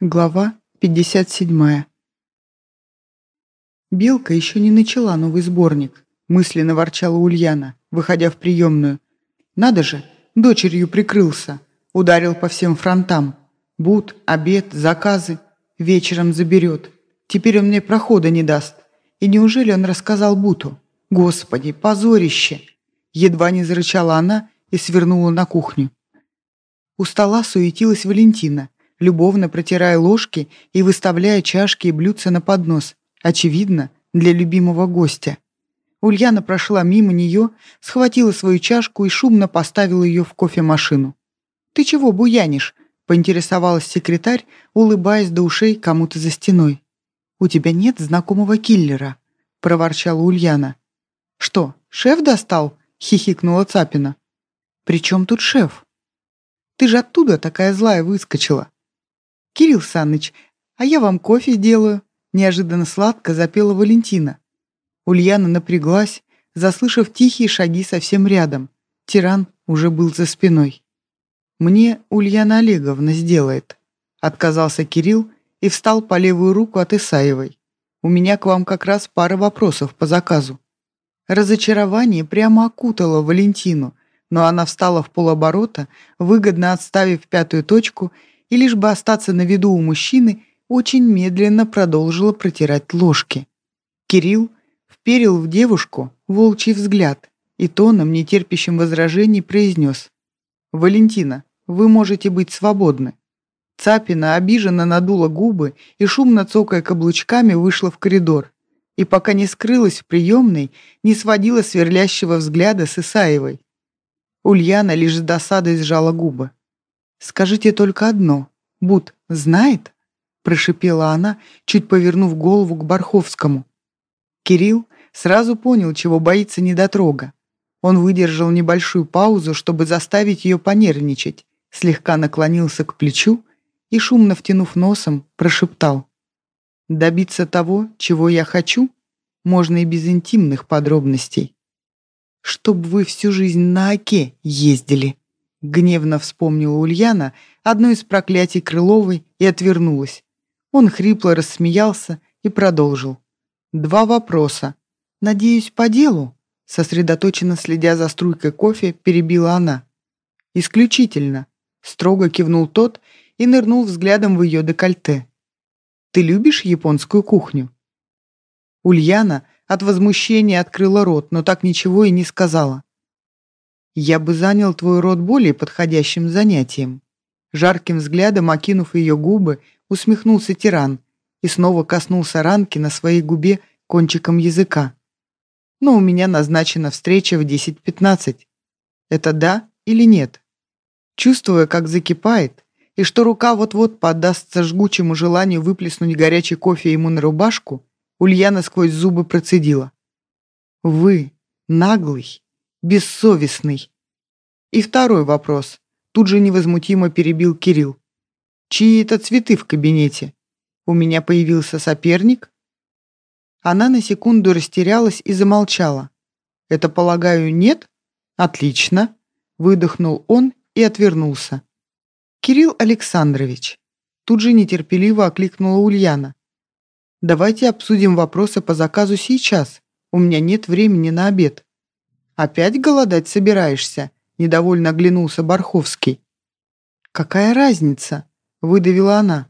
Глава 57. Белка еще не начала новый сборник, мысленно ворчала Ульяна, выходя в приемную. Надо же, дочерью прикрылся, ударил по всем фронтам. Буд, обед, заказы. Вечером заберет. Теперь он мне прохода не даст. И неужели он рассказал Буту? Господи, позорище! Едва не зарычала она и свернула на кухню. У стола суетилась Валентина, любовно протирая ложки и выставляя чашки и блюдца на поднос, очевидно, для любимого гостя. Ульяна прошла мимо нее, схватила свою чашку и шумно поставила ее в кофемашину. «Ты чего буянишь?» — поинтересовалась секретарь, улыбаясь до ушей кому-то за стеной. «У тебя нет знакомого киллера», — проворчала Ульяна. «Что, шеф достал?» — хихикнула Цапина. «При чем тут шеф?» «Ты же оттуда такая злая выскочила. «Кирилл Саныч, а я вам кофе делаю», — неожиданно сладко запела Валентина. Ульяна напряглась, заслышав тихие шаги совсем рядом. Тиран уже был за спиной. «Мне Ульяна Олеговна сделает», — отказался Кирилл и встал по левую руку от Исаевой. «У меня к вам как раз пара вопросов по заказу». Разочарование прямо окутало Валентину, но она встала в полоборота, выгодно отставив пятую точку и лишь бы остаться на виду у мужчины, очень медленно продолжила протирать ложки. Кирилл вперил в девушку волчий взгляд и тоном, нетерпящим возражений, произнес «Валентина, вы можете быть свободны». Цапина обиженно надула губы и, шумно цокая каблучками, вышла в коридор. И пока не скрылась в приемной, не сводила сверлящего взгляда с Исаевой. Ульяна лишь с досадой сжала губы. «Скажите только одно. Бут знает?» прошипела она, чуть повернув голову к Барховскому. Кирилл сразу понял, чего боится недотрога. Он выдержал небольшую паузу, чтобы заставить ее понервничать, слегка наклонился к плечу и, шумно втянув носом, прошептал. «Добиться того, чего я хочу, можно и без интимных подробностей. Чтоб вы всю жизнь на оке ездили». Гневно вспомнила Ульяна одно из проклятий Крыловой и отвернулась. Он хрипло рассмеялся и продолжил. «Два вопроса. Надеюсь, по делу?» Сосредоточенно следя за струйкой кофе, перебила она. «Исключительно», — строго кивнул тот и нырнул взглядом в ее декольте. «Ты любишь японскую кухню?» Ульяна от возмущения открыла рот, но так ничего и не сказала. Я бы занял твой род более подходящим занятием. Жарким взглядом, окинув ее губы, усмехнулся тиран и снова коснулся ранки на своей губе кончиком языка. Но у меня назначена встреча в 10.15. Это да или нет? Чувствуя, как закипает, и что рука вот-вот поддастся жгучему желанию выплеснуть горячий кофе ему на рубашку, Ульяна сквозь зубы процедила. «Вы, наглый, бессовестный. И второй вопрос. Тут же невозмутимо перебил Кирилл. Чьи это цветы в кабинете? У меня появился соперник? Она на секунду растерялась и замолчала. Это, полагаю, нет? Отлично. Выдохнул он и отвернулся. Кирилл Александрович. Тут же нетерпеливо окликнула Ульяна. Давайте обсудим вопросы по заказу сейчас. У меня нет времени на обед. «Опять голодать собираешься?» — недовольно оглянулся Барховский. «Какая разница?» — выдавила она.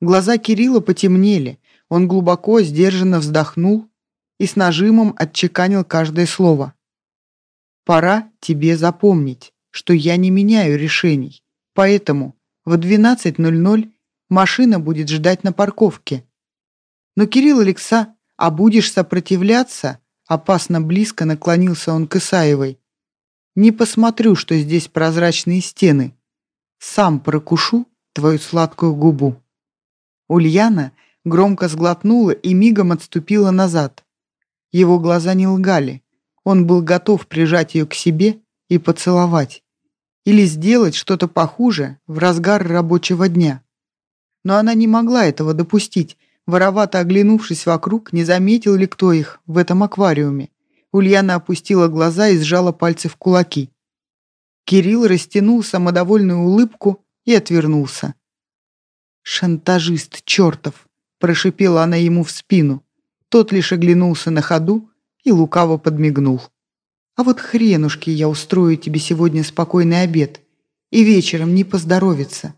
Глаза Кирилла потемнели, он глубоко, сдержанно вздохнул и с нажимом отчеканил каждое слово. «Пора тебе запомнить, что я не меняю решений, поэтому в 12.00 машина будет ждать на парковке. Но, Кирилл Алекса, а будешь сопротивляться, Опасно близко наклонился он к Исаевой. «Не посмотрю, что здесь прозрачные стены. Сам прокушу твою сладкую губу». Ульяна громко сглотнула и мигом отступила назад. Его глаза не лгали. Он был готов прижать ее к себе и поцеловать. Или сделать что-то похуже в разгар рабочего дня. Но она не могла этого допустить, Воровато оглянувшись вокруг, не заметил ли кто их в этом аквариуме. Ульяна опустила глаза и сжала пальцы в кулаки. Кирилл растянул самодовольную улыбку и отвернулся. «Шантажист чертов!» – прошипела она ему в спину. Тот лишь оглянулся на ходу и лукаво подмигнул. «А вот хренушки я устрою тебе сегодня спокойный обед. И вечером не поздоровится.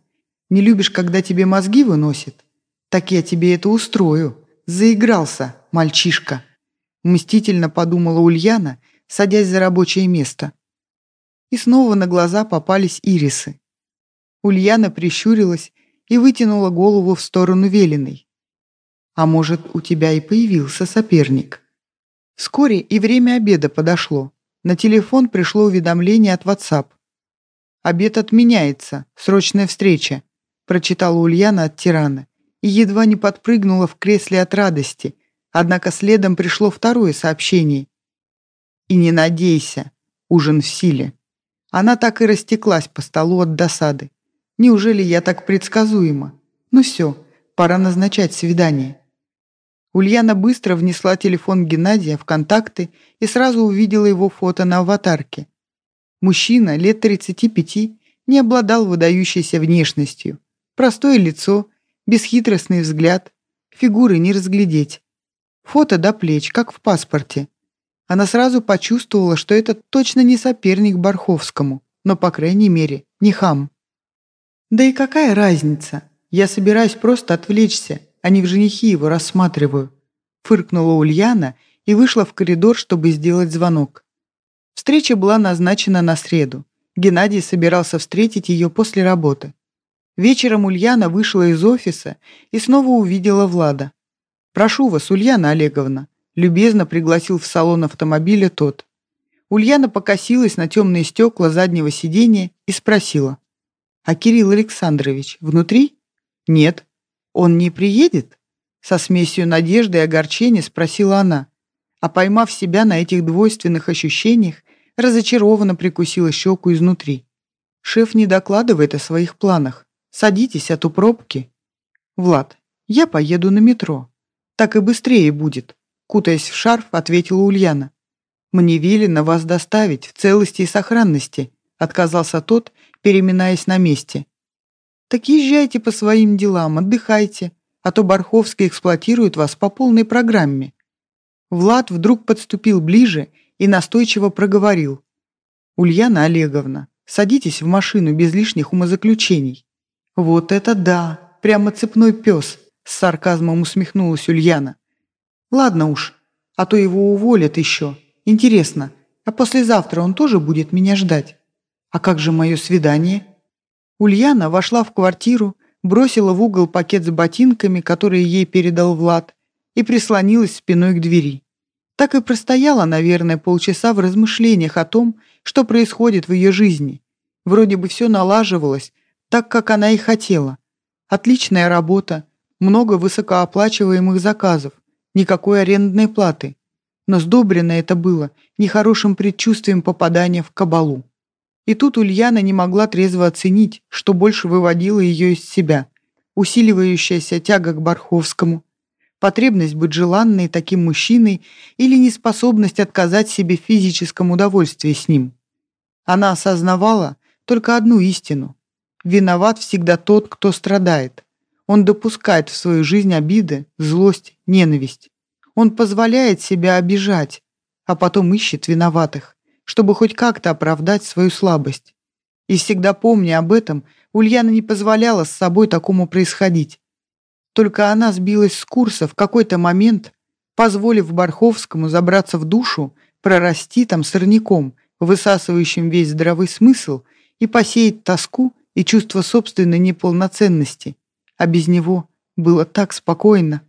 Не любишь, когда тебе мозги выносит? Так я тебе это устрою. Заигрался, мальчишка!» Мстительно подумала Ульяна, садясь за рабочее место. И снова на глаза попались ирисы. Ульяна прищурилась и вытянула голову в сторону Велиной. «А может, у тебя и появился соперник?» Вскоре и время обеда подошло. На телефон пришло уведомление от WhatsApp. «Обед отменяется. Срочная встреча», – прочитала Ульяна от тирана и едва не подпрыгнула в кресле от радости. Однако следом пришло второе сообщение. «И не надейся. Ужин в силе». Она так и растеклась по столу от досады. Неужели я так предсказуема? Ну все, пора назначать свидание. Ульяна быстро внесла телефон Геннадия в контакты и сразу увидела его фото на аватарке. Мужчина лет 35 не обладал выдающейся внешностью. Простое лицо, бесхитростный взгляд, фигуры не разглядеть. Фото до плеч, как в паспорте. Она сразу почувствовала, что это точно не соперник Барховскому, но, по крайней мере, не хам. «Да и какая разница? Я собираюсь просто отвлечься, а не в женихи его рассматриваю», фыркнула Ульяна и вышла в коридор, чтобы сделать звонок. Встреча была назначена на среду. Геннадий собирался встретить ее после работы. Вечером Ульяна вышла из офиса и снова увидела Влада. «Прошу вас, Ульяна Олеговна», любезно пригласил в салон автомобиля тот. Ульяна покосилась на темные стекла заднего сиденья и спросила. А Кирилл Александрович внутри? Нет. Он не приедет? Со смесью надежды и огорчения спросила она, а поймав себя на этих двойственных ощущениях, разочарованно прикусила щеку изнутри. Шеф не докладывает о своих планах. Садитесь, от у пробки. Влад, я поеду на метро. Так и быстрее будет. Кутаясь в шарф, ответила Ульяна. Мне велено вас доставить в целости и сохранности, отказался тот переминаясь на месте. «Так езжайте по своим делам, отдыхайте, а то Барховский эксплуатирует вас по полной программе». Влад вдруг подступил ближе и настойчиво проговорил. «Ульяна Олеговна, садитесь в машину без лишних умозаключений». «Вот это да! Прямо цепной пес!» С сарказмом усмехнулась Ульяна. «Ладно уж, а то его уволят еще. Интересно, а послезавтра он тоже будет меня ждать?» «А как же мое свидание?» Ульяна вошла в квартиру, бросила в угол пакет с ботинками, которые ей передал Влад, и прислонилась спиной к двери. Так и простояла, наверное, полчаса в размышлениях о том, что происходит в ее жизни. Вроде бы все налаживалось, так, как она и хотела. Отличная работа, много высокооплачиваемых заказов, никакой арендной платы. Но сдобрено это было нехорошим предчувствием попадания в кабалу. И тут Ульяна не могла трезво оценить, что больше выводило ее из себя. Усиливающаяся тяга к Барховскому, потребность быть желанной таким мужчиной или неспособность отказать себе в физическом удовольствии с ним. Она осознавала только одну истину. Виноват всегда тот, кто страдает. Он допускает в свою жизнь обиды, злость, ненависть. Он позволяет себя обижать, а потом ищет виноватых чтобы хоть как-то оправдать свою слабость. И всегда помня об этом, Ульяна не позволяла с собой такому происходить. Только она сбилась с курса в какой-то момент, позволив Барховскому забраться в душу, прорасти там сорняком, высасывающим весь здравый смысл, и посеять тоску и чувство собственной неполноценности. А без него было так спокойно.